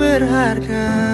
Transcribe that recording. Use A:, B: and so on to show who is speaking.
A: berharga.